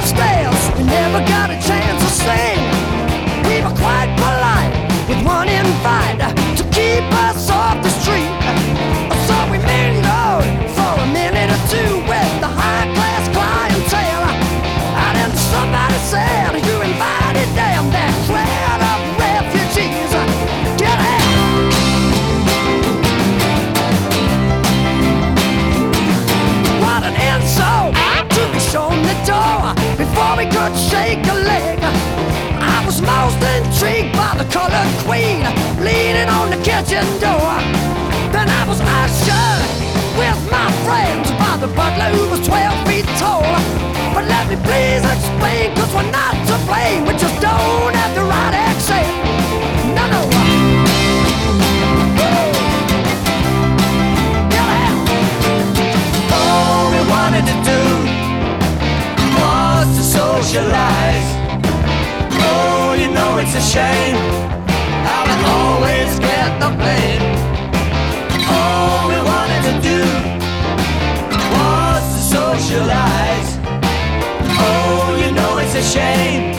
We never got a shake a leg. I was most intrigued by the colored queen leaning on the kitchen door. Then I was ushered with my friends by the butler who was 12 feet tall. But let me please explain, cause we're not to blame, we just don't have the right socialize. Oh, you know it's a shame how we always get the blame. All we wanted to do was to socialize. Oh, you know it's a shame